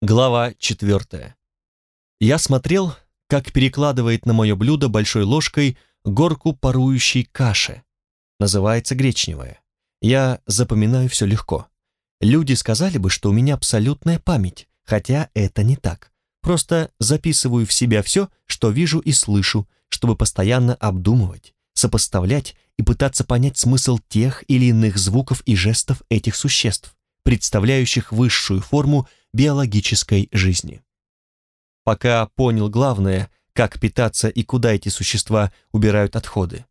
Глава четвертая. Я смотрел, как перекладывает на мое блюдо большой ложкой горку парующей каши. Называется гречневая. Я запоминаю все легко. Люди сказали бы, что у меня абсолютная память, хотя это не так. Просто записываю в себя все, что вижу и слышу, чтобы постоянно обдумывать, сопоставлять и пытаться понять смысл тех или иных звуков и жестов этих существ, представляющих высшую форму биологической жизни. Пока понял главное, как питаться и куда эти существа убирают отходы.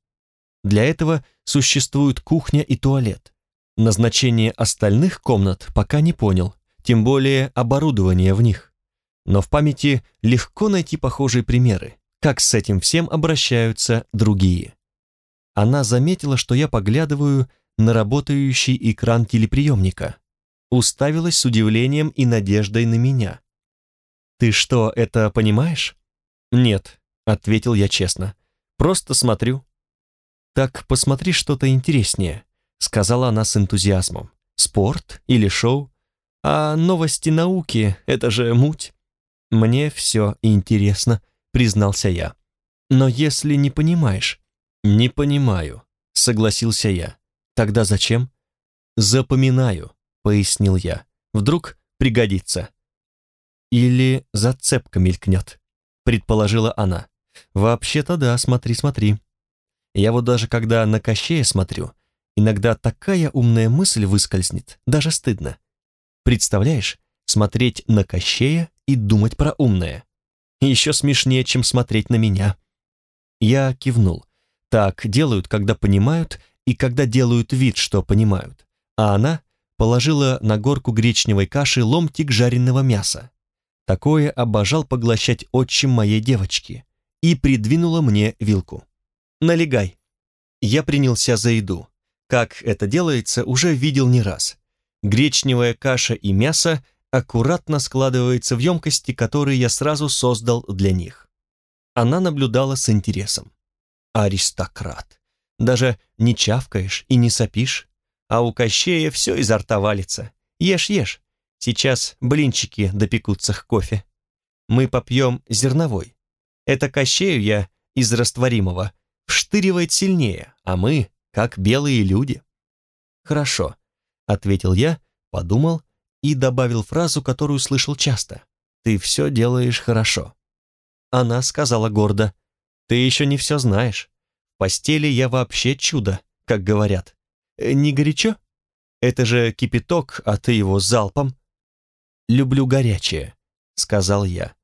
Для этого существуют кухня и туалет. Назначение остальных комнат пока не понял, тем более оборудование в них. Но в памяти легко найти похожие примеры, как с этим всем обращаются другие. Она заметила, что я поглядываю на работающий экран телеприемника, уставилась с удивлением и надеждой на меня. «Ты что, это понимаешь?» «Нет», — ответил я честно. «Просто смотрю». «Так посмотри что-то интереснее», — сказала она с энтузиазмом. «Спорт или шоу? А новости науки — это же муть». «Мне все интересно», — признался я. «Но если не понимаешь...» «Не понимаю», — согласился я. «Тогда зачем?» «Запоминаю», — пояснил я. «Вдруг пригодится». «Или зацепка мелькнет», — предположила она. «Вообще-то да, смотри, смотри». Я вот даже когда на Кощея смотрю, иногда такая умная мысль выскользнет, даже стыдно. Представляешь, смотреть на Кощея и думать про умное. Еще смешнее, чем смотреть на меня. Я кивнул. Так делают, когда понимают, и когда делают вид, что понимают. А она положила на горку гречневой каши ломтик жареного мяса. Такое обожал поглощать отчим моей девочки. И придвинула мне вилку. «Налегай». Я принялся за еду. Как это делается, уже видел не раз. Гречневая каша и мясо аккуратно складывается в емкости, которые я сразу создал для них. Она наблюдала с интересом. Аристократ. Даже не чавкаешь и не сопишь, а у Кощея все изо рта валится. Ешь, ешь. Сейчас блинчики допекутся к кофе. Мы попьем зерновой. Это Кощею я из растворимого вштыривает сильнее, а мы как белые люди. Хорошо, ответил я, подумал и добавил фразу, которую слышал часто. Ты все делаешь хорошо. Она сказала гордо. Ты еще не все знаешь. В постели я вообще чудо, как говорят. Э, не горячо? Это же кипяток, а ты его залпом. Люблю горячее, сказал я.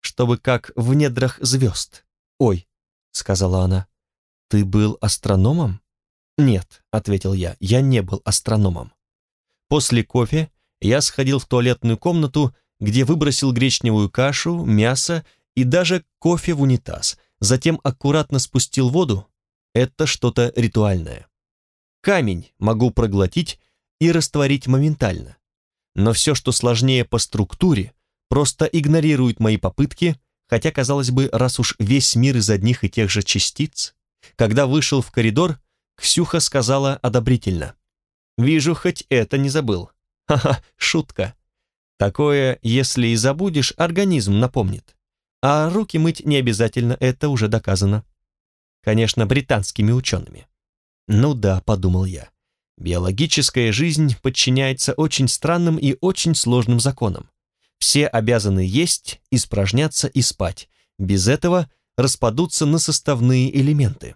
Чтобы как в недрах звезд. Ой, сказала она. Ты был астрономом? Нет, ответил я, я не был астрономом. После кофе я сходил в туалетную комнату, где выбросил гречневую кашу, мясо и даже кофе в унитаз, затем аккуратно спустил воду. Это что-то ритуальное. Камень могу проглотить и растворить моментально. Но все, что сложнее по структуре, просто игнорирует мои попытки, хотя, казалось бы, раз уж весь мир из одних и тех же частиц. Когда вышел в коридор, Ксюха сказала одобрительно. «Вижу, хоть это не забыл. Ха-ха, шутка. Такое, если и забудешь, организм напомнит. А руки мыть не обязательно, это уже доказано. Конечно, британскими учеными. Ну да, подумал я. Биологическая жизнь подчиняется очень странным и очень сложным законам. Все обязаны есть, испражняться и спать. Без этого распадутся на составные элементы.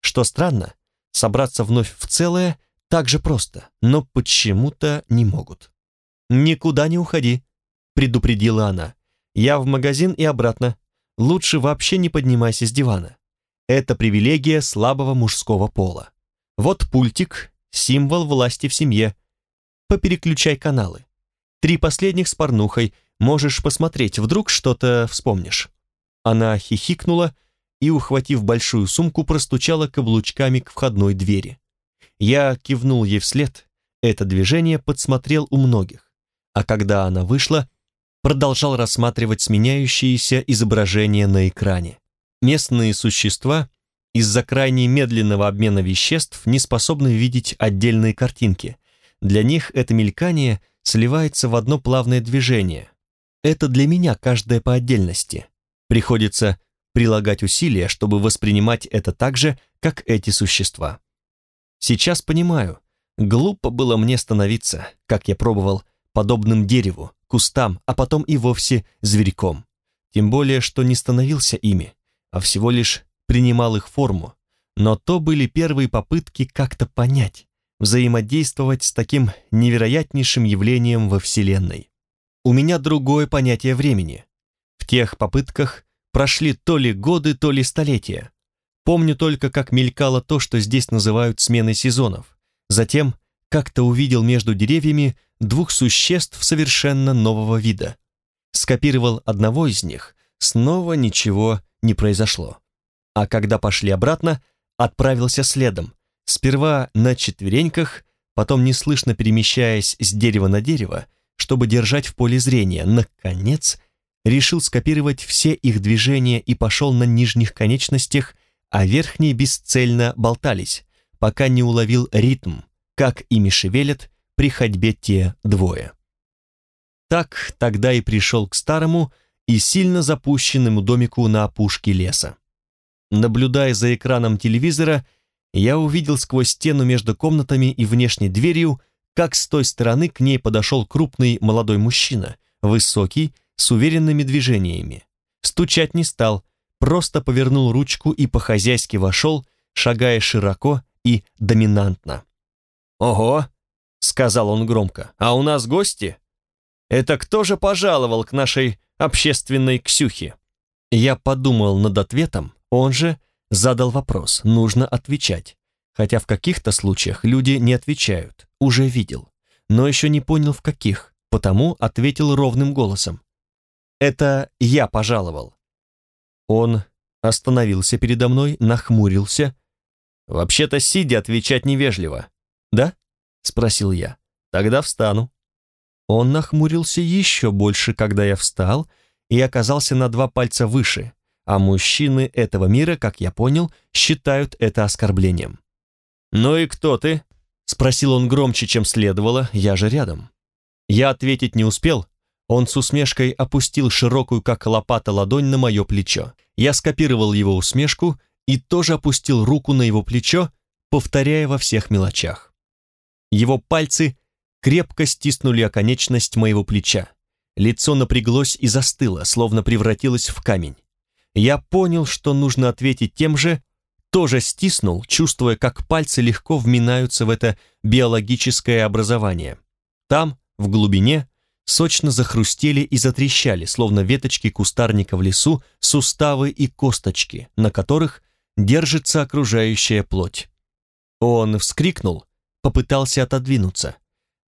Что странно, собраться вновь в целое так же просто, но почему-то не могут. «Никуда не уходи», — предупредила она. Я в магазин и обратно. Лучше вообще не поднимайся с дивана. Это привилегия слабого мужского пола. Вот пультик, символ власти в семье. Попереключай каналы. Три последних с порнухой. Можешь посмотреть, вдруг что-то вспомнишь. Она хихикнула и, ухватив большую сумку, простучала каблучками к входной двери. Я кивнул ей вслед. Это движение подсмотрел у многих. А когда она вышла, продолжал рассматривать сменяющиеся изображения на экране. Местные существа из-за крайне медленного обмена веществ не способны видеть отдельные картинки. Для них это мелькание сливается в одно плавное движение. Это для меня каждая по отдельности. Приходится прилагать усилия, чтобы воспринимать это так же, как эти существа. Сейчас понимаю, глупо было мне становиться, как я пробовал, подобным дереву, кустам, а потом и вовсе зверьком. Тем более, что не становился ими, а всего лишь принимал их форму. Но то были первые попытки как-то понять, взаимодействовать с таким невероятнейшим явлением во Вселенной. У меня другое понятие времени. В тех попытках прошли то ли годы, то ли столетия. Помню только, как мелькало то, что здесь называют сменой сезонов. Затем как-то увидел между деревьями двух существ совершенно нового вида. Скопировал одного из них, снова ничего не произошло. А когда пошли обратно, отправился следом, сперва на четвереньках, потом неслышно перемещаясь с дерева на дерево, чтобы держать в поле зрения. Наконец, решил скопировать все их движения и пошел на нижних конечностях, а верхние бесцельно болтались, пока не уловил ритм, как ими шевелят при ходьбе те двое. Так тогда и пришел к старому и сильно запущенному домику на опушке леса. Наблюдая за экраном телевизора, я увидел сквозь стену между комнатами и внешней дверью, как с той стороны к ней подошел крупный молодой мужчина, высокий, с уверенными движениями. Стучать не стал, просто повернул ручку и по-хозяйски вошел, шагая широко и доминантно. «Ого!» — сказал он громко. «А у нас гости? Это кто же пожаловал к нашей общественной Ксюхе?» Я подумал над ответом, он же задал вопрос, нужно отвечать. Хотя в каких-то случаях люди не отвечают, уже видел. Но еще не понял в каких, потому ответил ровным голосом. «Это я пожаловал». Он остановился передо мной, нахмурился. «Вообще-то сидя отвечать невежливо». «Да?» — спросил я. «Тогда встану». Он нахмурился еще больше, когда я встал, и оказался на два пальца выше, а мужчины этого мира, как я понял, считают это оскорблением. «Ну и кто ты?» — спросил он громче, чем следовало, я же рядом. Я ответить не успел, он с усмешкой опустил широкую, как лопата, ладонь на мое плечо. Я скопировал его усмешку и тоже опустил руку на его плечо, повторяя во всех мелочах. Его пальцы крепко стиснули оконечность моего плеча. Лицо напряглось и застыло, словно превратилось в камень. Я понял, что нужно ответить тем же, тоже стиснул, чувствуя, как пальцы легко вминаются в это биологическое образование. Там, в глубине, сочно захрустели и затрещали, словно веточки кустарника в лесу, суставы и косточки, на которых держится окружающая плоть. Он вскрикнул, попытался отодвинуться.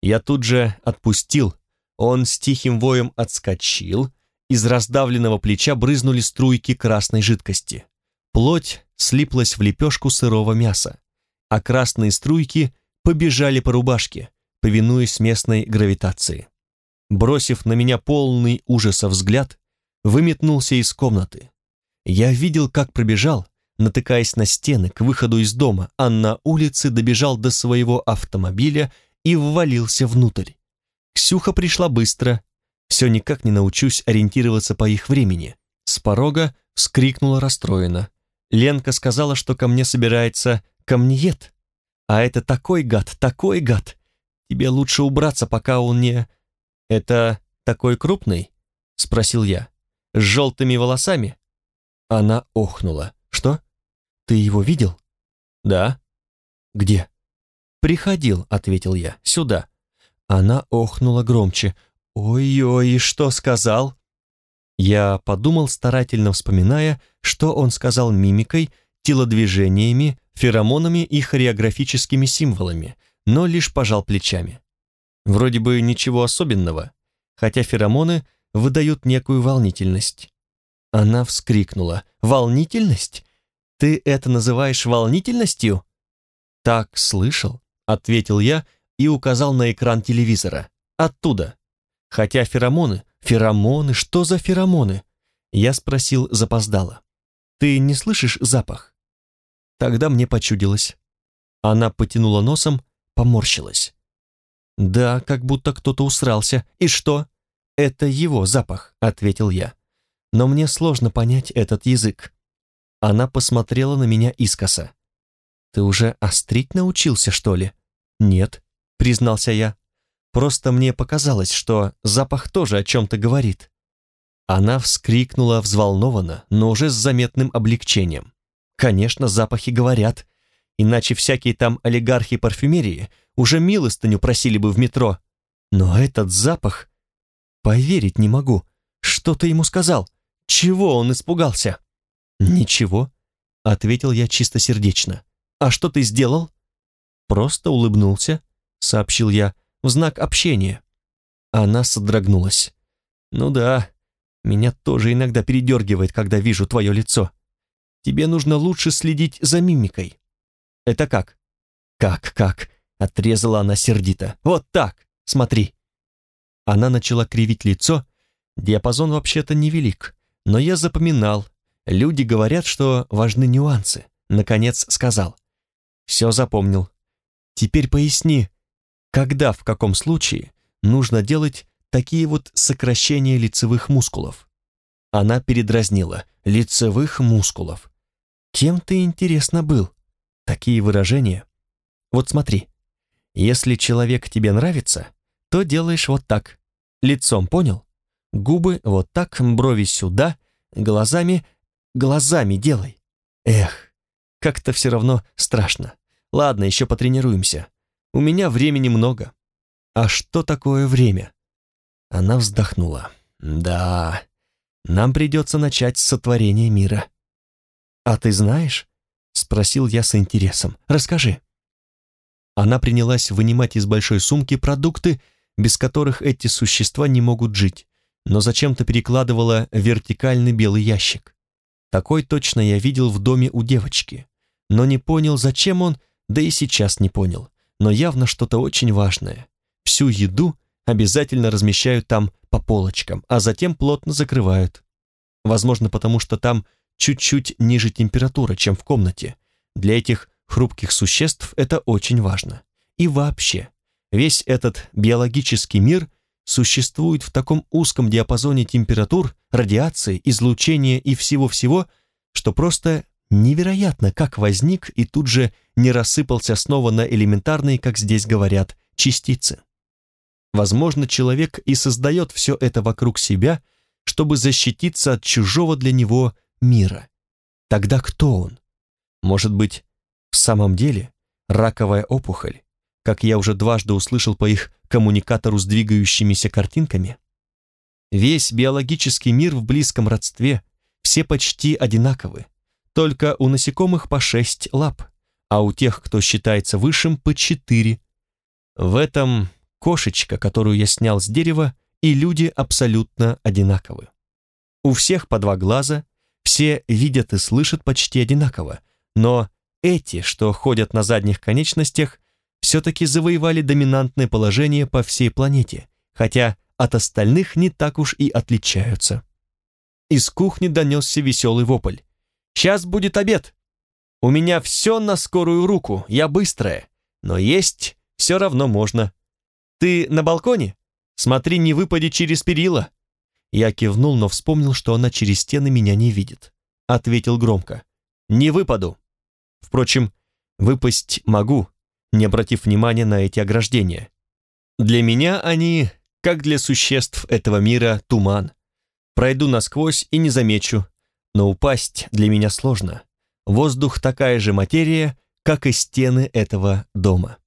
Я тут же отпустил, он с тихим воем отскочил, из раздавленного плеча брызнули струйки красной жидкости. Плоть слиплась в лепешку сырого мяса, а красные струйки побежали по рубашке, повинуясь местной гравитации. Бросив на меня полный ужаса взгляд, выметнулся из комнаты. Я видел, как пробежал, натыкаясь на стены к выходу из дома, а на улице добежал до своего автомобиля и ввалился внутрь. Ксюха пришла быстро, все никак не научусь ориентироваться по их времени. С порога вскрикнула расстроена. Ленка сказала, что ко мне собирается камниет. А это такой гад, такой гад. Тебе лучше убраться, пока он не... Это такой крупный? Спросил я. С желтыми волосами? Она охнула. Что? Ты его видел? Да. Где? Приходил, ответил я. Сюда. Она охнула громче. «Ой-ой, и что сказал?» Я подумал, старательно вспоминая, что он сказал мимикой, телодвижениями, феромонами и хореографическими символами, но лишь пожал плечами. Вроде бы ничего особенного, хотя феромоны выдают некую волнительность. Она вскрикнула. «Волнительность? Ты это называешь волнительностью?» «Так слышал», — ответил я и указал на экран телевизора. «Оттуда». Хотя феромоны... Феромоны? Что за феромоны? Я спросил запоздало. Ты не слышишь запах? Тогда мне почудилось. Она потянула носом, поморщилась. Да, как будто кто-то усрался. И что? это его запах», — ответил я. «Но мне сложно понять этот язык». Она посмотрела на меня искоса. «Ты уже острить научился, что ли?» «Нет», — признался я. «Просто мне показалось, что запах тоже о чем-то говорит». Она вскрикнула взволнованно, но уже с заметным облегчением. «Конечно, запахи говорят, иначе всякие там олигархи парфюмерии уже милостыню просили бы в метро. Но этот запах... Поверить не могу. Что ты ему сказал? Чего он испугался?» «Ничего», — ответил я чистосердечно. «А что ты сделал?» «Просто улыбнулся», — сообщил я, в знак общения. Она содрогнулась. «Ну да, меня тоже иногда передергивает, когда вижу твое лицо. Тебе нужно лучше следить за мимикой». «Это как?» «Как, как?» — отрезала она сердито. «Вот так, смотри». Она начала кривить лицо. Диапазон вообще-то невелик, но я запоминал, Люди говорят, что важны нюансы. Наконец сказал. Все запомнил. Теперь поясни, когда, в каком случае нужно делать такие вот сокращения лицевых мускулов? Она передразнила. Лицевых мускулов. Кем ты, интересно, был? Такие выражения. Вот смотри. Если человек тебе нравится, то делаешь вот так. Лицом, понял? Губы вот так, брови сюда, глазами глазами делай. Эх, как-то все равно страшно. Ладно, еще потренируемся. У меня времени много. А что такое время? Она вздохнула. Да, нам придется начать с сотворения мира. А ты знаешь? Спросил я с интересом. Расскажи. Она принялась вынимать из большой сумки продукты, без которых эти существа не могут жить, но зачем-то перекладывала вертикальный белый ящик. Такой точно я видел в доме у девочки, но не понял, зачем он, да и сейчас не понял, но явно что-то очень важное. Всю еду обязательно размещают там по полочкам, а затем плотно закрывают. Возможно, потому что там чуть-чуть ниже температура, чем в комнате. Для этих хрупких существ это очень важно. И вообще, весь этот биологический мир – существует в таком узком диапазоне температур, радиации, излучения и всего-всего, что просто невероятно, как возник и тут же не рассыпался снова на элементарные, как здесь говорят, частицы. Возможно, человек и создает все это вокруг себя, чтобы защититься от чужого для него мира. Тогда кто он? Может быть, в самом деле раковая опухоль, как я уже дважды услышал по их коммуникатору с двигающимися картинками? Весь биологический мир в близком родстве, все почти одинаковы, только у насекомых по шесть лап, а у тех, кто считается высшим, по четыре. В этом кошечка, которую я снял с дерева, и люди абсолютно одинаковы. У всех по два глаза, все видят и слышат почти одинаково, но эти, что ходят на задних конечностях, все-таки завоевали доминантное положение по всей планете, хотя от остальных не так уж и отличаются. Из кухни донесся веселый вопль. «Сейчас будет обед! У меня все на скорую руку, я быстрая, но есть все равно можно. Ты на балконе? Смотри, не выпади через перила!» Я кивнул, но вспомнил, что она через стены меня не видит. Ответил громко. «Не выпаду. Впрочем, выпасть могу, не обратив внимания на эти ограждения. Для меня они, как для существ этого мира, туман. Пройду насквозь и не замечу, но упасть для меня сложно. Воздух такая же материя, как и стены этого дома.